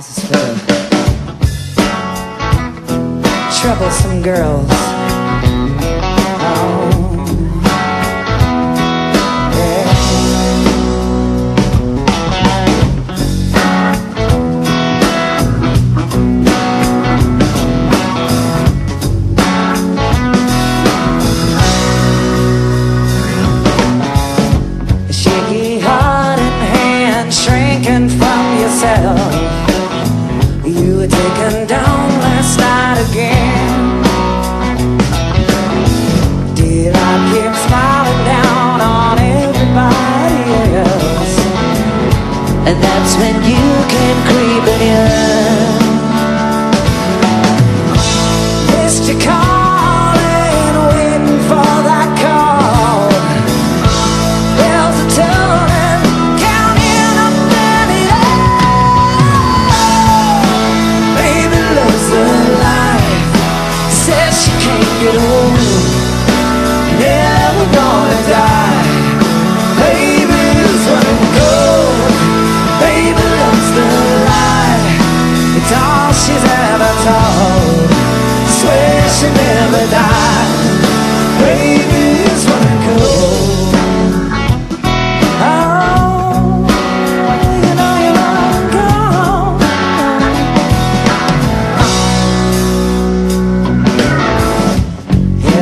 This is for troublesome girls. Oh, from yourself. when you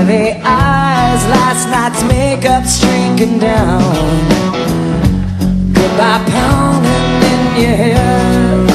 heavy eyes Last night's makeup's streaking down. Goodbye pounding in your head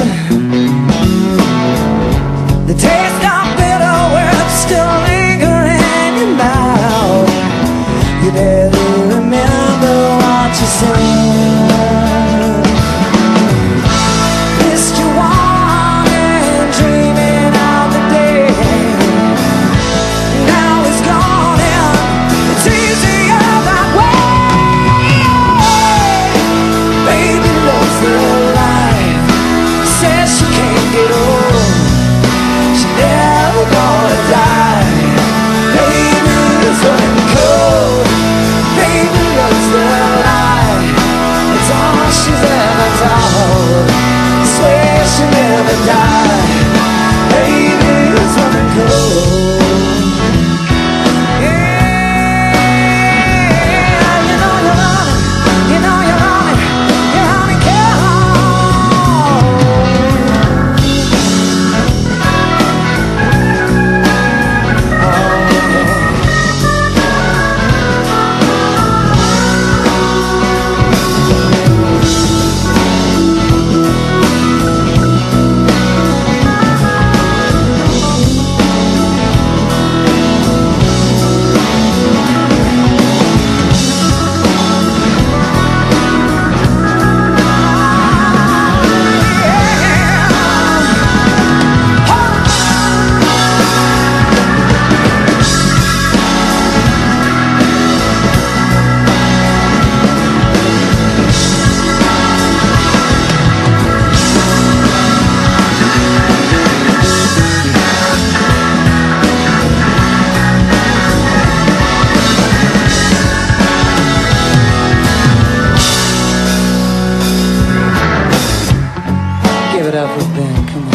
give it up with Ben. Come on.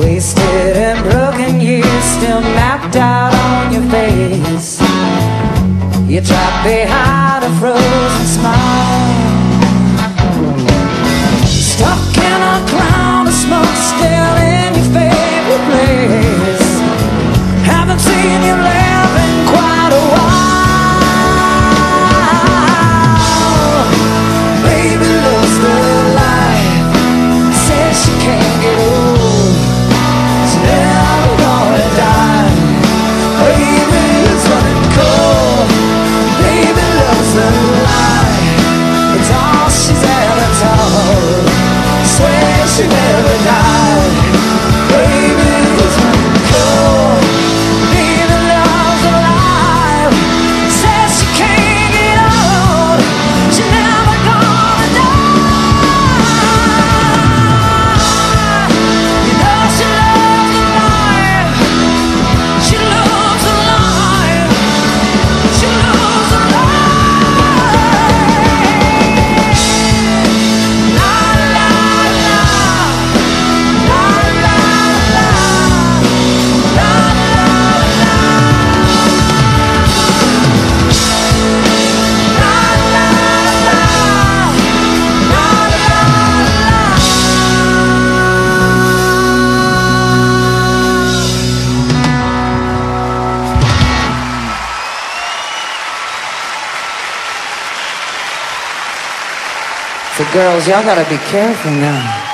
Wasted and broken years still mapped out on your face. You trapped behind a frozen smile. So girls, y'all gotta be careful now.